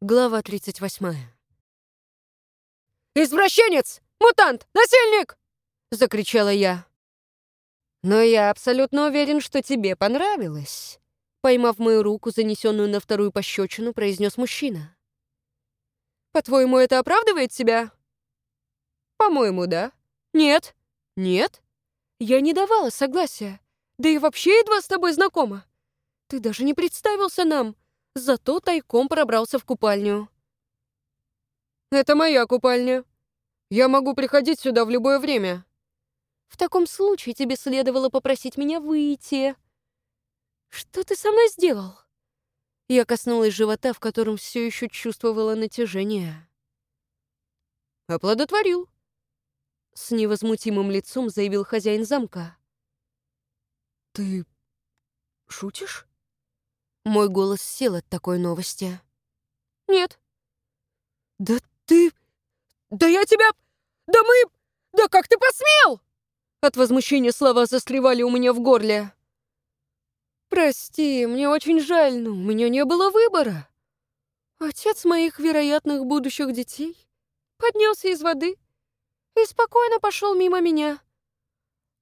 Глава 38. «Извращенец! Мутант! Насильник!» — закричала я. «Но я абсолютно уверен, что тебе понравилось», — поймав мою руку, занесенную на вторую пощечину, произнес мужчина. «По-твоему, это оправдывает себя?» «По-моему, да». «Нет». «Нет?» «Я не давала согласия. Да и вообще едва с тобой знакома. Ты даже не представился нам, зато тайком пробрался в купальню». «Это моя купальня. Я могу приходить сюда в любое время». «В таком случае тебе следовало попросить меня выйти». «Что ты со мной сделал?» Я коснулась живота, в котором все еще чувствовала натяжение. «Оплодотворил», — с невозмутимым лицом заявил хозяин замка. «Ты шутишь?» Мой голос сел от такой новости. «Нет». «Да ты... Да я тебя... Да мы... Да как ты посмел?» От возмущения слова застревали у меня в горле. «Прости, мне очень жаль, но у меня не было выбора. Отец моих вероятных будущих детей поднялся из воды и спокойно пошел мимо меня.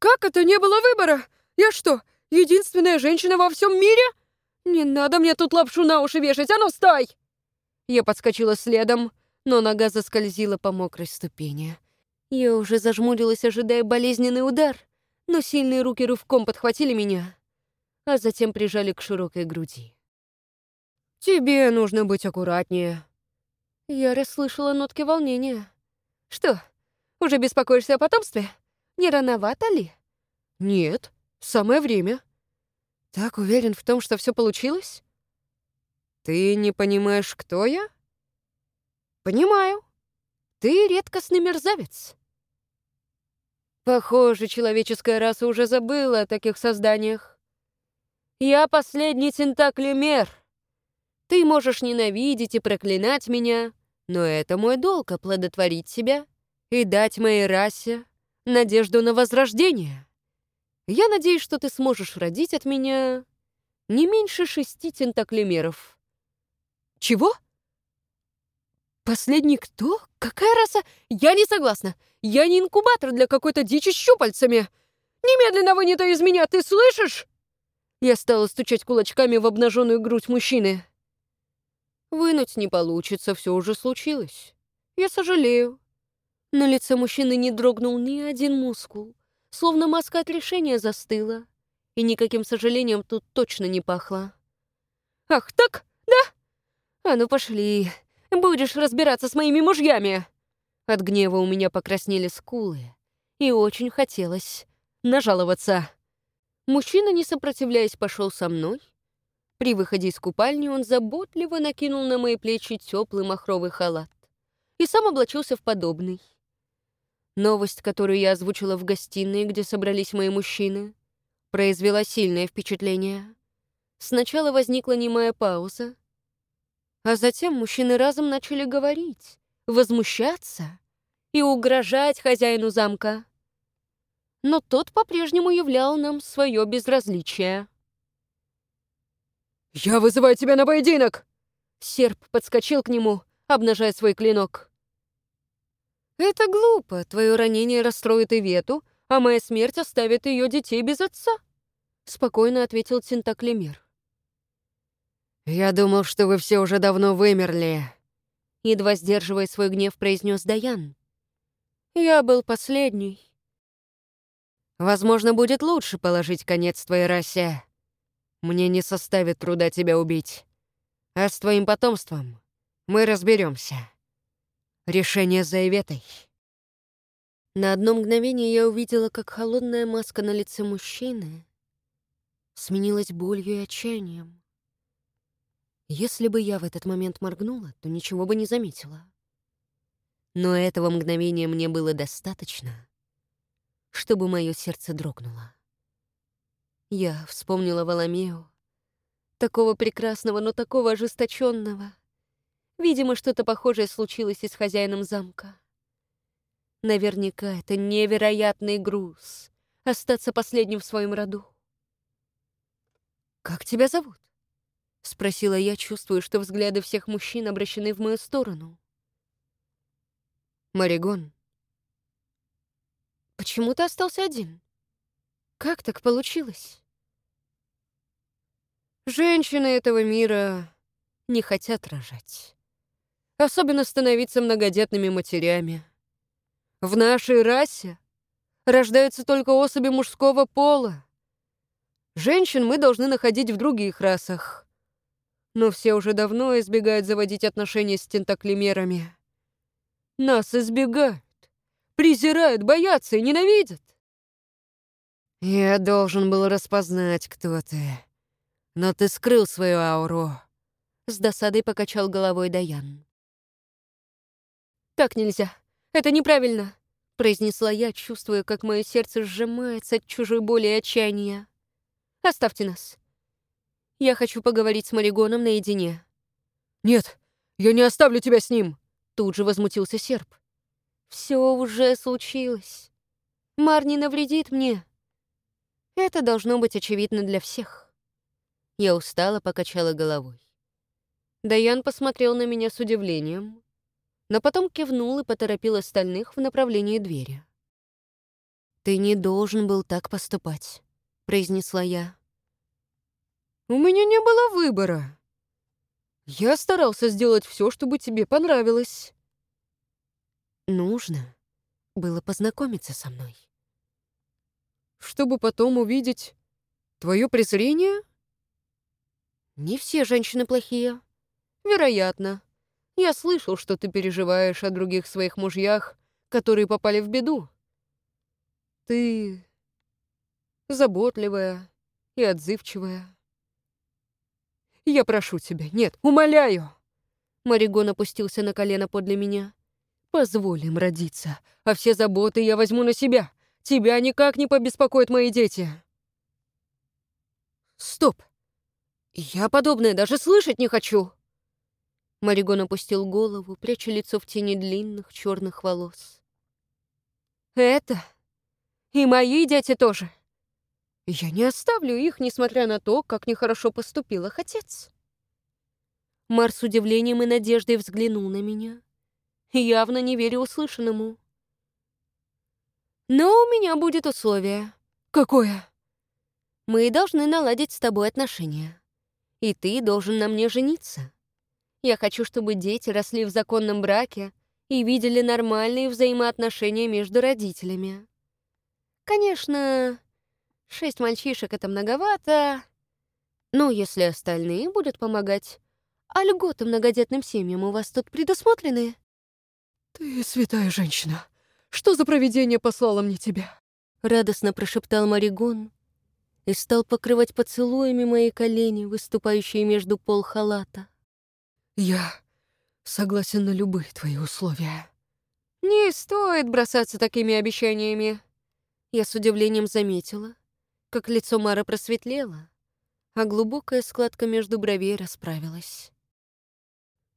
Как это не было выбора? Я что, единственная женщина во всем мире? Не надо мне тут лапшу на уши вешать, а ну стой!» Я подскочила следом, но нога заскользила по мокрой ступени. Я уже зажмурилась, ожидая болезненный удар, но сильные руки рывком подхватили меня, а затем прижали к широкой груди. «Тебе нужно быть аккуратнее». Я расслышала нотки волнения. «Что, уже беспокоишься о потомстве? Не рановато ли?» «Нет, самое время». «Так уверен в том, что все получилось?» «Ты не понимаешь, кто я?» «Понимаю. Ты редкостный мерзавец». Похоже, человеческая раса уже забыла о таких созданиях. Я последний тентаклемер. Ты можешь ненавидеть и проклинать меня, но это мой долг — оплодотворить себя и дать моей расе надежду на возрождение. Я надеюсь, что ты сможешь родить от меня не меньше шести тентаклемеров. Чего? Последний кто? Какая раса? Я не согласна. Я не инкубатор для какой-то дичи с щупальцами. Немедленно вынято из меня, ты слышишь? Я стала стучать кулачками в обнаженную грудь мужчины. Вынуть не получится, все уже случилось. Я сожалею. На лице мужчины не дрогнул ни один мускул, словно маска от решения застыла, и никаким сожалением тут точно не пахло. «Ах, так? Да? А ну пошли, будешь разбираться с моими мужьями!» От гнева у меня покраснели скулы, и очень хотелось нажаловаться. Мужчина, не сопротивляясь, пошел со мной. При выходе из купальни он заботливо накинул на мои плечи теплый махровый халат и сам облачился в подобный. Новость, которую я озвучила в гостиной, где собрались мои мужчины, произвела сильное впечатление. Сначала возникла немая пауза, а затем мужчины разом начали говорить, возмущаться и угрожать хозяину замка. Но тот по-прежнему являл нам свое безразличие. «Я вызываю тебя на поединок!» Серп подскочил к нему, обнажая свой клинок. «Это глупо. Твое ранение расстроит Ивету, а моя смерть оставит ее детей без отца», — спокойно ответил Тентаклемир. «Я думал, что вы все уже давно вымерли», — едва сдерживая свой гнев, произнес Даян. «Я был последний». «Возможно, будет лучше положить конец твоей расе. Мне не составит труда тебя убить. А с твоим потомством мы разберемся. Решение за Иветой». На одно мгновение я увидела, как холодная маска на лице мужчины сменилась болью и отчаянием. Если бы я в этот момент моргнула, то ничего бы не заметила. Но этого мгновения мне было достаточно, чтобы мое сердце дрогнуло. Я вспомнила Валамео, такого прекрасного, но такого ожесточенного. Видимо, что-то похожее случилось и с хозяином замка. Наверняка это невероятный груз — остаться последним в своем роду. «Как тебя зовут?» — спросила я, чувствуя, что взгляды всех мужчин обращены в мою сторону. «Маригон, почему ты остался один? Как так получилось?» Женщины этого мира не хотят рожать. Особенно становиться многодетными матерями. В нашей расе рождаются только особи мужского пола. Женщин мы должны находить в других расах. Но все уже давно избегают заводить отношения с тентаклимерами. Нас избегают, презирают, боятся и ненавидят. Я должен был распознать, кто ты. Но ты скрыл свою ауру. С досадой покачал головой Даян. «Так нельзя. Это неправильно», — произнесла я, чувствуя, как мое сердце сжимается от чужой боли и отчаяния. «Оставьте нас. Я хочу поговорить с Маригоном наедине». «Нет, я не оставлю тебя с ним!» Тут же возмутился серп. «Все уже случилось. Мар не навредит мне. Это должно быть очевидно для всех». Я устало покачала головой. Даян посмотрел на меня с удивлением, но потом кивнул и поторопил остальных в направлении двери. «Ты не должен был так поступать», — произнесла я. «У меня не было выбора. Я старался сделать все, чтобы тебе понравилось». «Нужно было познакомиться со мной». «Чтобы потом увидеть твое презрение?» «Не все женщины плохие». «Вероятно», я слышал, что ты переживаешь о других своих мужьях, которые попали в беду. Ты заботливая и отзывчивая. Я прошу тебя, нет, умоляю!» Маригон опустился на колено подле меня. «Позволь им родиться, а все заботы я возьму на себя. Тебя никак не побеспокоят мои дети». «Стоп! Я подобное даже слышать не хочу!» Маригон опустил голову, пряча лицо в тени длинных черных волос. «Это? И мои дети тоже. Я не оставлю их, несмотря на то, как нехорошо поступил их отец». Мар с удивлением и надеждой взглянул на меня, явно не веря услышанному. «Но у меня будет условие». «Какое?» «Мы должны наладить с тобой отношения, и ты должен на мне жениться». Я хочу, чтобы дети росли в законном браке и видели нормальные взаимоотношения между родителями. Конечно, шесть мальчишек — это многовато, но если остальные будут помогать, а льготы многодетным семьям у вас тут предусмотрены? «Ты святая женщина. Что за провидение послало мне тебя?» Радостно прошептал Маригон и стал покрывать поцелуями мои колени, выступающие между пол халата. Я согласен на любые твои условия. Не стоит бросаться такими обещаниями. Я с удивлением заметила, как лицо Мара просветлело, а глубокая складка между бровей расправилась.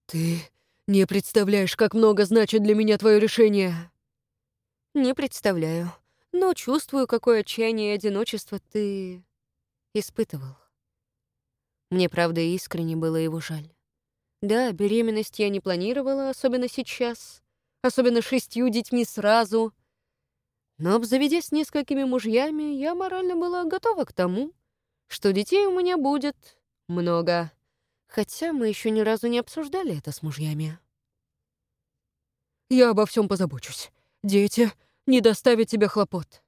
Ты не представляешь, как много значит для меня твое решение. Не представляю, но чувствую, какое отчаяние и одиночество ты испытывал. Мне, правда, искренне было его жаль. Да, беременность я не планировала, особенно сейчас, особенно шестью детьми сразу. Но, обзаведясь несколькими мужьями, я морально была готова к тому, что детей у меня будет много. Хотя мы еще ни разу не обсуждали это с мужьями. Я обо всем позабочусь. Дети не доставят тебе хлопот.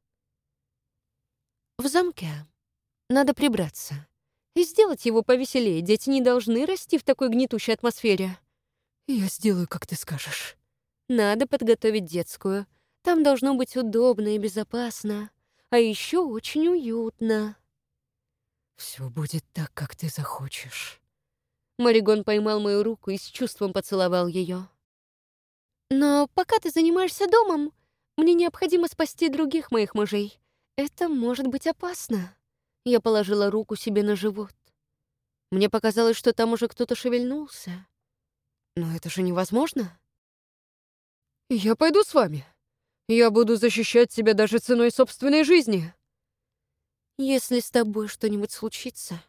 В замке надо прибраться. И сделать его повеселее. Дети не должны расти в такой гнетущей атмосфере. Я сделаю, как ты скажешь. Надо подготовить детскую. Там должно быть удобно и безопасно. А еще очень уютно. Все будет так, как ты захочешь. Маригон поймал мою руку и с чувством поцеловал ее. Но пока ты занимаешься домом, мне необходимо спасти других моих мужей. Это может быть опасно. Я положила руку себе на живот. Мне показалось, что там уже кто-то шевельнулся. Но это же невозможно. «Я пойду с вами. Я буду защищать тебя даже ценой собственной жизни». «Если с тобой что-нибудь случится,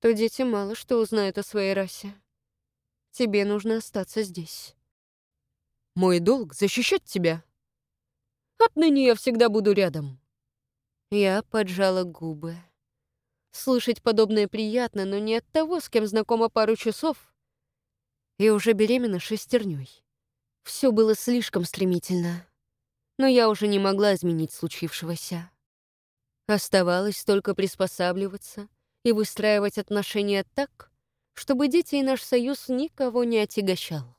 то дети мало что узнают о своей расе. Тебе нужно остаться здесь. Мой долг — защищать тебя. Отныне я всегда буду рядом. Я поджала губы. Слышать подобное приятно, но не от того, с кем знакома пару часов. И уже беременна шестерней. Все было слишком стремительно. Но я уже не могла изменить случившегося. Оставалось только приспосабливаться и выстраивать отношения так, чтобы дети и наш союз никого не отягощал.